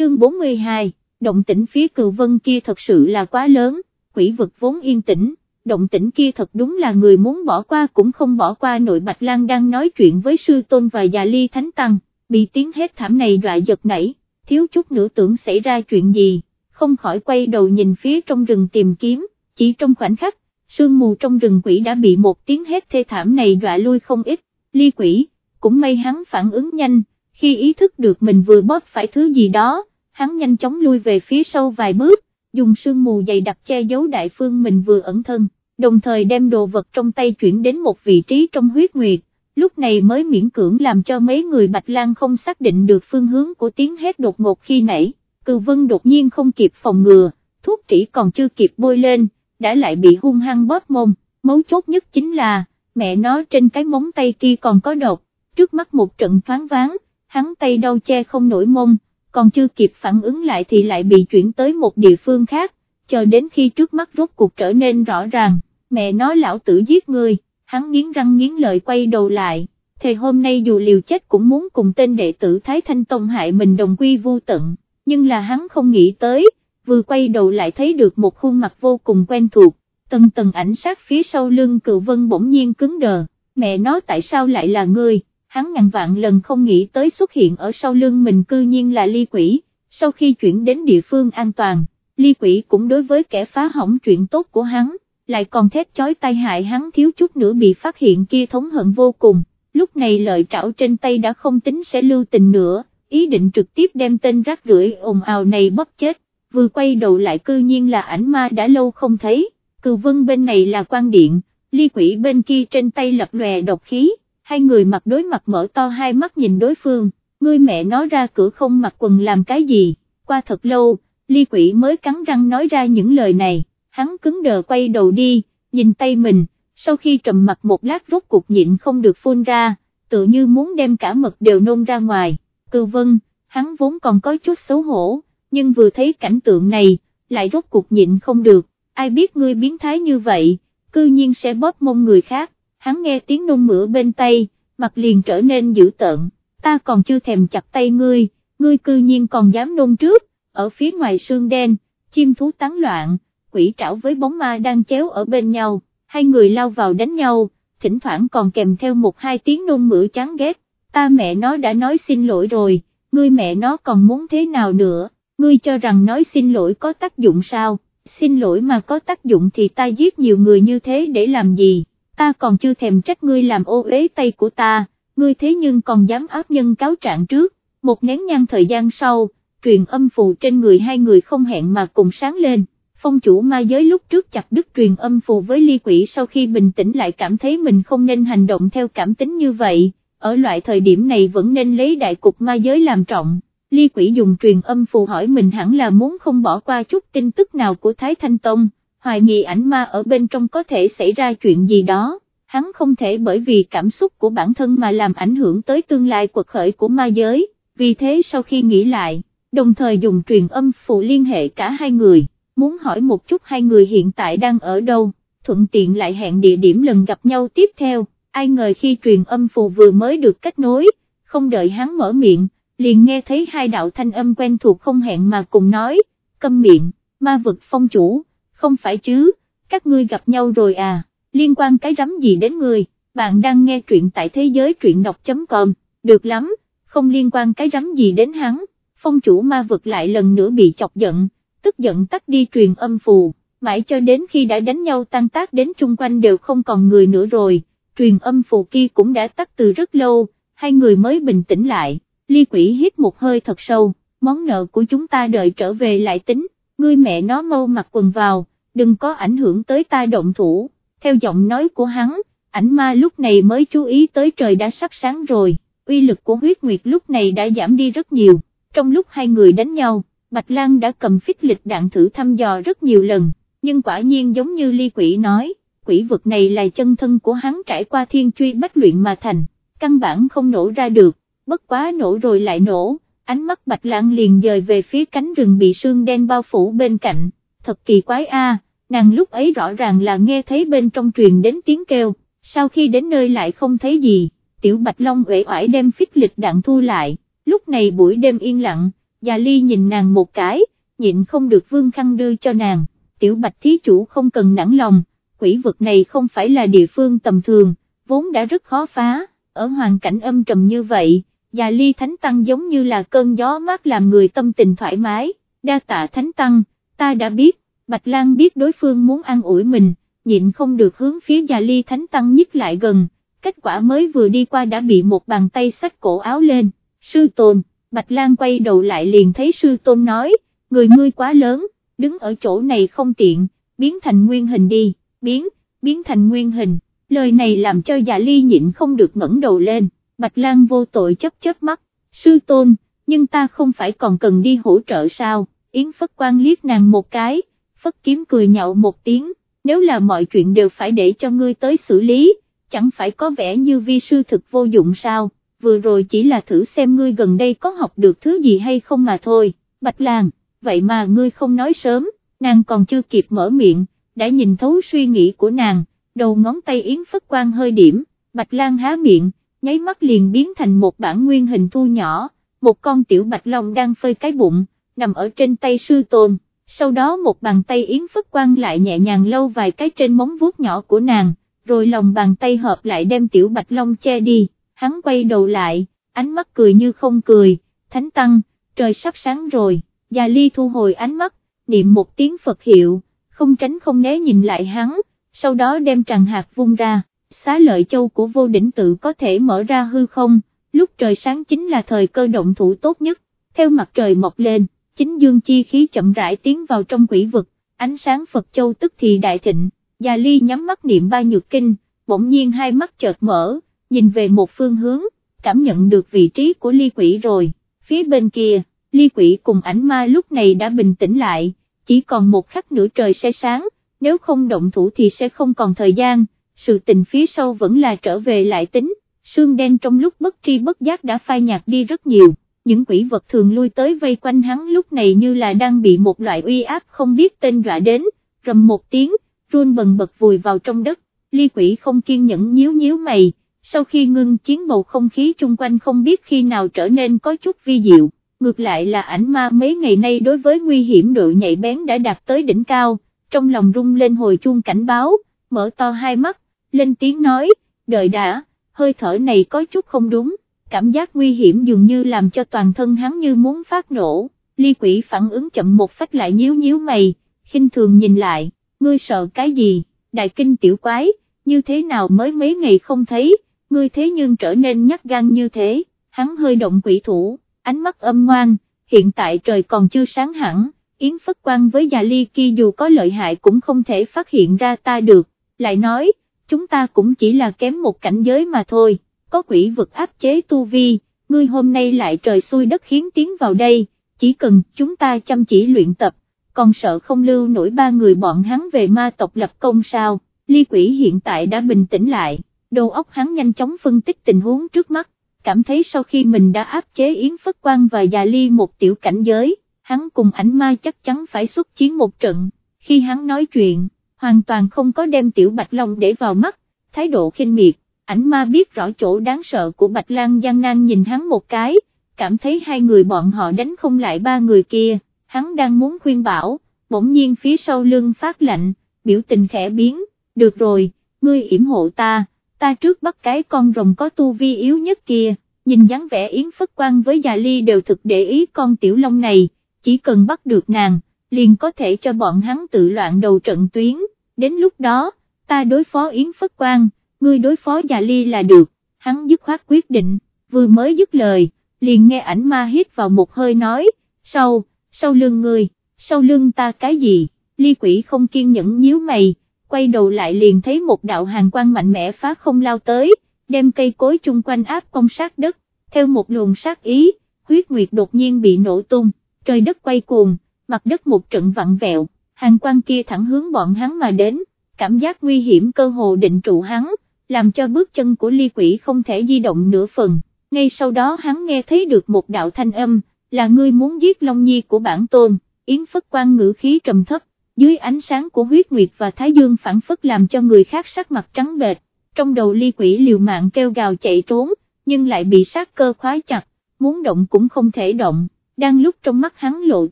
chương 42, động tĩnh phía cừu vân kia thật sự là quá lớn, quỷ vực vốn yên tĩnh, động tĩnh kia thật đúng là người muốn bỏ qua cũng không bỏ qua nội Bạch Lan đang nói chuyện với sư tôn và già ly thánh tăng, bị tiếng hét thảm này dọa giật nảy, thiếu chút nữa tưởng xảy ra chuyện gì, không khỏi quay đầu nhìn phía trong rừng tìm kiếm, chỉ trong khoảnh khắc, sương mù trong rừng quỷ đã bị một tiếng hét thê thảm này dọa lui không ít, ly quỷ, cũng may hắn phản ứng nhanh, khi ý thức được mình vừa bóp phải thứ gì đó, hắn nhanh chóng lui về phía sau vài bước, dùng sương mù dày đặc che giấu đại phương mình vừa ẩn thân, đồng thời đem đồ vật trong tay chuyển đến một vị trí trong huyết nguyệt, lúc này mới miễn cưỡng làm cho mấy người Bạch Lan không xác định được phương hướng của tiếng hét đột ngột khi nãy, cư vân đột nhiên không kịp phòng ngừa, thuốc trĩ còn chưa kịp bôi lên, đã lại bị hung hăng bóp mông, mấu chốt nhất chính là, mẹ nó trên cái móng tay kia còn có độc, trước mắt một trận thoáng váng, hắn tay đau che không nổi mông, còn chưa kịp phản ứng lại thì lại bị chuyển tới một địa phương khác, chờ đến khi trước mắt rốt cuộc trở nên rõ ràng, mẹ nói lão tử giết người, hắn nghiến răng nghiến lợi quay đầu lại, thề hôm nay dù liều chết cũng muốn cùng tên đệ tử Thái Thanh Tông hại mình đồng quy vô tận, nhưng là hắn không nghĩ tới, vừa quay đầu lại thấy được một khuôn mặt vô cùng quen thuộc, tầng tầng ảnh sát phía sau lưng cựu vân bỗng nhiên cứng đờ, mẹ nói tại sao lại là ngươi, hắn ngàn vạn lần không nghĩ tới xuất hiện ở sau lưng mình cư nhiên là ly quỷ, sau khi chuyển đến địa phương an toàn, ly quỷ cũng đối với kẻ phá hỏng chuyện tốt của hắn, lại còn thét chói tay hại hắn thiếu chút nữa bị phát hiện kia thống hận vô cùng, lúc này lợi trảo trên tay đã không tính sẽ lưu tình nữa, ý định trực tiếp đem tên rác rưởi ồn ào này bóp chết, vừa quay đầu lại cư nhiên là ảnh ma đã lâu không thấy, cừu vân bên này là quan điện, ly quỷ bên kia trên tay lập lòe độc khí, hai người mặt đối mặt mở to hai mắt nhìn đối phương, ngươi mẹ nó ra cửa không mặc quần làm cái gì, qua thật lâu, ly quỷ mới cắn răng nói ra những lời này, hắn cứng đờ quay đầu đi, nhìn tay mình, sau khi trầm mặt một lát rốt cuộc nhịn không được phun ra, tự như muốn đem cả mật đều nôn ra ngoài, cư vân, hắn vốn còn có chút xấu hổ, nhưng vừa thấy cảnh tượng này, lại rốt cuộc nhịn không được, ai biết ngươi biến thái như vậy, cư nhiên sẽ bóp mông người khác, hắn nghe tiếng nôn mửa bên tay, mặt liền trở nên dữ tợn, ta còn chưa thèm chặt tay ngươi, ngươi cư nhiên còn dám nôn trước, ở phía ngoài sương đen, chim thú tán loạn, quỷ trảo với bóng ma đang chéo ở bên nhau, hai người lao vào đánh nhau, thỉnh thoảng còn kèm theo một hai tiếng nôn mửa chán ghét, ta mẹ nó đã nói xin lỗi rồi, ngươi mẹ nó còn muốn thế nào nữa, ngươi cho rằng nói xin lỗi có tác dụng sao, xin lỗi mà có tác dụng thì ta giết nhiều người như thế để làm gì, ta còn chưa thèm trách ngươi làm ô uế tay của ta, ngươi thế nhưng còn dám áp nhân cáo trạng trước, một nén nhang thời gian sau, truyền âm phù trên người hai người không hẹn mà cùng sáng lên. Phong chủ ma giới lúc trước chặt đứt truyền âm phù với ly quỷ sau khi bình tĩnh lại cảm thấy mình không nên hành động theo cảm tính như vậy, ở loại thời điểm này vẫn nên lấy đại cục ma giới làm trọng. Ly quỷ dùng truyền âm phù hỏi mình hẳn là muốn không bỏ qua chút tin tức nào của Thái Thanh Tông, hoài nghi ảnh ma ở bên trong có thể xảy ra chuyện gì đó, hắn không thể bởi vì cảm xúc của bản thân mà làm ảnh hưởng tới tương lai quật khởi của ma giới, vì thế sau khi nghĩ lại, đồng thời dùng truyền âm phù liên hệ cả hai người, muốn hỏi một chút hai người hiện tại đang ở đâu, thuận tiện lại hẹn địa điểm lần gặp nhau tiếp theo, ai ngờ khi truyền âm phù vừa mới được kết nối, không đợi hắn mở miệng, liền nghe thấy hai đạo thanh âm quen thuộc không hẹn mà cùng nói, câm miệng, ma vực phong chủ, không phải chứ, các ngươi gặp nhau rồi à, liên quan cái rắm gì đến ngươi, bạn đang nghe truyện tại thế giới truyện đọc.com, được lắm, không liên quan cái rắm gì đến hắn, phong chủ ma vực lại lần nữa bị chọc giận, tức giận tắt đi truyền âm phù, mãi cho đến khi đã đánh nhau tan tác đến chung quanh đều không còn người nữa rồi, truyền âm phù kia cũng đã tắt từ rất lâu, hai người mới bình tĩnh lại ly quỷ hít một hơi thật sâu, món nợ của chúng ta đợi trở về lại tính, ngươi mẹ nó mau mặc quần vào, đừng có ảnh hưởng tới ta động thủ, theo giọng nói của hắn, ảnh ma lúc này mới chú ý tới trời đã sắp sáng rồi, uy lực của huyết nguyệt lúc này đã giảm đi rất nhiều, trong lúc hai người đánh nhau, Bạch Lan đã cầm phích lịch đạn thử thăm dò rất nhiều lần, nhưng quả nhiên giống như ly quỷ nói, quỷ vực này là chân thân của hắn trải qua thiên truy bách luyện mà thành, căn bản không nổ ra được, bất quá nổ rồi lại nổ, ánh mắt bạch Lan liền dời về phía cánh rừng bị sương đen bao phủ bên cạnh, thật kỳ quái a, nàng lúc ấy rõ ràng là nghe thấy bên trong truyền đến tiếng kêu, sau khi đến nơi lại không thấy gì, tiểu bạch long uể oải đem phích lịch đạn thu lại, lúc này buổi đêm yên lặng, Già Ly nhìn nàng một cái, nhịn không được vương khăn đưa cho nàng, tiểu bạch thí chủ không cần nản lòng, quỷ vực này không phải là địa phương tầm thường, vốn đã rất khó phá, ở hoàn cảnh âm trầm như vậy, già ly thánh tăng giống như là cơn gió mát làm người tâm tình thoải mái, đa tạ thánh tăng, ta đã biết, Bạch Lan biết đối phương muốn ăn ủi mình, nhịn không được hướng phía già ly thánh tăng nhích lại gần, kết quả mới vừa đi qua đã bị một bàn tay xách cổ áo lên, sư tôn, Bạch Lan quay đầu lại liền thấy sư tôn nói, người ngươi quá lớn, đứng ở chỗ này không tiện, biến thành nguyên hình đi, biến, biến thành nguyên hình, lời này làm cho già ly nhịn không được ngẩng đầu lên, Bạch Lan vô tội chấp chớp mắt, sư tôn, nhưng ta không phải còn cần đi hỗ trợ sao, Yến Phất Quang liếc nàng một cái, Phất Kiếm cười nhạo một tiếng, nếu là mọi chuyện đều phải để cho ngươi tới xử lý, chẳng phải có vẻ như vi sư thực vô dụng sao, vừa rồi chỉ là thử xem ngươi gần đây có học được thứ gì hay không mà thôi, Bạch Lan, vậy mà ngươi không nói sớm, nàng còn chưa kịp mở miệng, đã nhìn thấu suy nghĩ của nàng, đầu ngón tay Yến Phất Quang hơi điểm, Bạch Lan há miệng, nháy mắt liền biến thành một bản nguyên hình thu nhỏ, một con tiểu Bạch Long đang phơi cái bụng, nằm ở trên tay sư tôn, sau đó một bàn tay Yến Phất Quang lại nhẹ nhàng lâu vài cái trên móng vuốt nhỏ của nàng, rồi lòng bàn tay hợp lại đem tiểu Bạch Long che đi, hắn quay đầu lại, ánh mắt cười như không cười, thánh tăng, trời sắp sáng rồi, già ly thu hồi ánh mắt, niệm một tiếng Phật hiệu, không tránh không né nhìn lại hắn, sau đó đem tràng hạt vung ra, xá lợi châu của vô đỉnh tự có thể mở ra hư không, lúc trời sáng chính là thời cơ động thủ tốt nhất, theo mặt trời mọc lên, chính dương chi khí chậm rãi tiến vào trong quỷ vực, ánh sáng Phật châu tức thì đại thịnh, già ly nhắm mắt niệm ba nhược kinh, bỗng nhiên hai mắt chợt mở, nhìn về một phương hướng, cảm nhận được vị trí của ly quỷ rồi, phía bên kia, ly quỷ cùng ảnh ma lúc này đã bình tĩnh lại, chỉ còn một khắc nửa trời sẽ sáng, nếu không động thủ thì sẽ không còn thời gian, sự tình phía sau vẫn là trở về lại tính, sương đen trong lúc bất tri bất giác đã phai nhạt đi rất nhiều, những quỷ vật thường lui tới vây quanh hắn lúc này như là đang bị một loại uy áp không biết tên dọa đến, rầm một tiếng, run bần bật vùi vào trong đất, ly quỷ không kiên nhẫn nhíu nhíu mày, sau khi ngưng chiến bầu không khí chung quanh không biết khi nào trở nên có chút vi diệu. Ngược lại là ảnh ma mấy ngày nay đối với nguy hiểm độ nhạy bén đã đạt tới đỉnh cao, trong lòng rung lên hồi chuông cảnh báo, mở to hai mắt, lên tiếng nói, đợi đã, hơi thở này có chút không đúng, cảm giác nguy hiểm dường như làm cho toàn thân hắn như muốn phát nổ, ly quỷ phản ứng chậm một phách lại nhíu nhíu mày, khinh thường nhìn lại, ngươi sợ cái gì, đại kinh tiểu quái, như thế nào mới mấy ngày không thấy, ngươi thế nhưng trở nên nhắc gan như thế, hắn hơi động quỷ thủ ánh mắt âm ngoan, hiện tại trời còn chưa sáng hẳn, Yến Phất Quang với già ly kia dù có lợi hại cũng không thể phát hiện ra ta được, lại nói, chúng ta cũng chỉ là kém một cảnh giới mà thôi, có quỷ vực áp chế tu vi, ngươi hôm nay lại trời xui đất khiến tiến vào đây, chỉ cần chúng ta chăm chỉ luyện tập, còn sợ không lưu nổi ba người bọn hắn về ma tộc lập công sao, ly quỷ hiện tại đã bình tĩnh lại, đầu óc hắn nhanh chóng phân tích tình huống trước mắt, cảm thấy sau khi mình đã áp chế Yến Phất Quang và già ly một tiểu cảnh giới, hắn cùng ảnh ma chắc chắn phải xuất chiến một trận, khi hắn nói chuyện, hoàn toàn không có đem tiểu Bạch Long để vào mắt, thái độ khinh miệt, ảnh ma biết rõ chỗ đáng sợ của Bạch Lan gian nan nhìn hắn một cái, cảm thấy hai người bọn họ đánh không lại ba người kia, hắn đang muốn khuyên bảo, bỗng nhiên phía sau lưng phát lạnh, biểu tình khẽ biến, được rồi, ngươi yểm hộ ta ta trước bắt cái con rồng có tu vi yếu nhất kia, nhìn dáng vẻ Yến Phất Quang với già ly đều thực để ý con tiểu long này, chỉ cần bắt được nàng, liền có thể cho bọn hắn tự loạn đầu trận tuyến, đến lúc đó, ta đối phó Yến Phất Quang, ngươi đối phó già ly là được, hắn dứt khoát quyết định, vừa mới dứt lời, liền nghe ảnh ma hít vào một hơi nói, sau, sau lưng ngươi, sau lưng ta cái gì, ly quỷ không kiên nhẫn nhíu mày, quay đầu lại liền thấy một đạo hàng quang mạnh mẽ phá không lao tới, đem cây cối chung quanh áp công sát đất, theo một luồng sát ý, huyết nguyệt đột nhiên bị nổ tung, trời đất quay cuồng, mặt đất một trận vặn vẹo, hàng quang kia thẳng hướng bọn hắn mà đến, cảm giác nguy hiểm cơ hồ định trụ hắn, làm cho bước chân của ly quỷ không thể di động nửa phần, ngay sau đó hắn nghe thấy được một đạo thanh âm, là ngươi muốn giết Long Nhi của bản tôn, Yến Phất Quang ngữ khí trầm thấp, dưới ánh sáng của huyết nguyệt và thái dương phản phất làm cho người khác sắc mặt trắng bệch, trong đầu ly quỷ liều mạng kêu gào chạy trốn, nhưng lại bị sát cơ khóa chặt, muốn động cũng không thể động, đang lúc trong mắt hắn lộ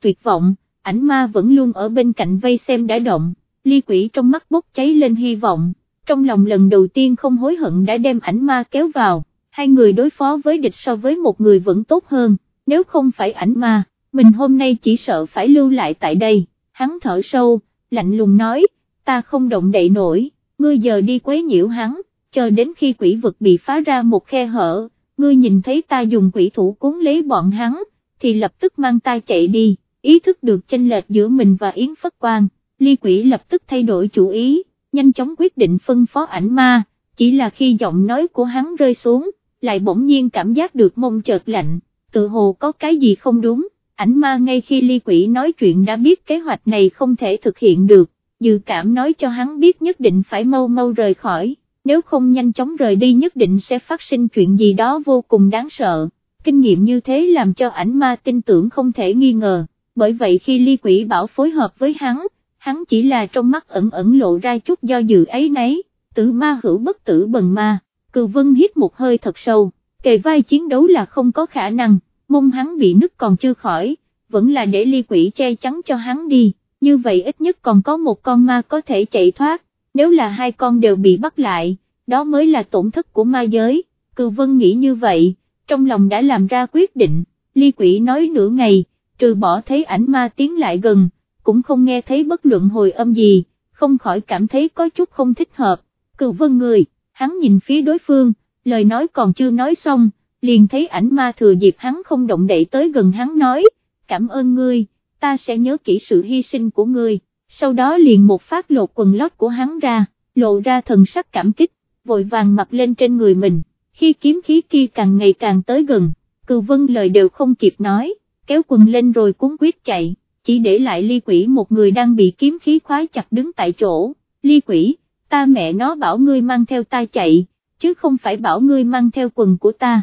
tuyệt vọng, ảnh ma vẫn luôn ở bên cạnh vây xem đã động, ly quỷ trong mắt bốc cháy lên hy vọng, trong lòng lần đầu tiên không hối hận đã đem ảnh ma kéo vào, hai người đối phó với địch so với một người vẫn tốt hơn, nếu không phải ảnh ma, mình hôm nay chỉ sợ phải lưu lại tại đây, hắn thở sâu, lạnh lùng nói, ta không động đậy nổi, ngươi giờ đi quấy nhiễu hắn, chờ đến khi quỷ vực bị phá ra một khe hở, ngươi nhìn thấy ta dùng quỷ thủ cuốn lấy bọn hắn, thì lập tức mang ta chạy đi, ý thức được chênh lệch giữa mình và Yến Phất Quang, ly quỷ lập tức thay đổi chủ ý, nhanh chóng quyết định phân phó ảnh ma, chỉ là khi giọng nói của hắn rơi xuống, lại bỗng nhiên cảm giác được mông chợt lạnh, tự hồ có cái gì không đúng, ảnh ma ngay khi ly quỷ nói chuyện đã biết kế hoạch này không thể thực hiện được, dự cảm nói cho hắn biết nhất định phải mau mau rời khỏi, nếu không nhanh chóng rời đi nhất định sẽ phát sinh chuyện gì đó vô cùng đáng sợ, kinh nghiệm như thế làm cho ảnh ma tin tưởng không thể nghi ngờ, bởi vậy khi ly quỷ bảo phối hợp với hắn, hắn chỉ là trong mắt ẩn ẩn lộ ra chút do dự ấy nấy, tử ma hữu bất tử bần ma, cừu vân hít một hơi thật sâu, kề vai chiến đấu là không có khả năng, mông hắn bị nứt còn chưa khỏi, vẫn là để ly quỷ che chắn cho hắn đi, như vậy ít nhất còn có một con ma có thể chạy thoát, nếu là hai con đều bị bắt lại, đó mới là tổn thất của ma giới, cừu vân nghĩ như vậy, trong lòng đã làm ra quyết định, ly quỷ nói nửa ngày, trừ bỏ thấy ảnh ma tiến lại gần, cũng không nghe thấy bất luận hồi âm gì, không khỏi cảm thấy có chút không thích hợp, cựu vân người, hắn nhìn phía đối phương, lời nói còn chưa nói xong, liền thấy ảnh ma thừa dịp hắn không động đậy tới gần hắn nói, cảm ơn ngươi, ta sẽ nhớ kỹ sự hy sinh của ngươi, sau đó liền một phát lột quần lót của hắn ra, lộ ra thần sắc cảm kích, vội vàng mặc lên trên người mình, khi kiếm khí kia càng ngày càng tới gần, cừu vân lời đều không kịp nói, kéo quần lên rồi cuốn quyết chạy, chỉ để lại ly quỷ một người đang bị kiếm khí khóa chặt đứng tại chỗ, ly quỷ, ta mẹ nó bảo ngươi mang theo ta chạy, chứ không phải bảo ngươi mang theo quần của ta.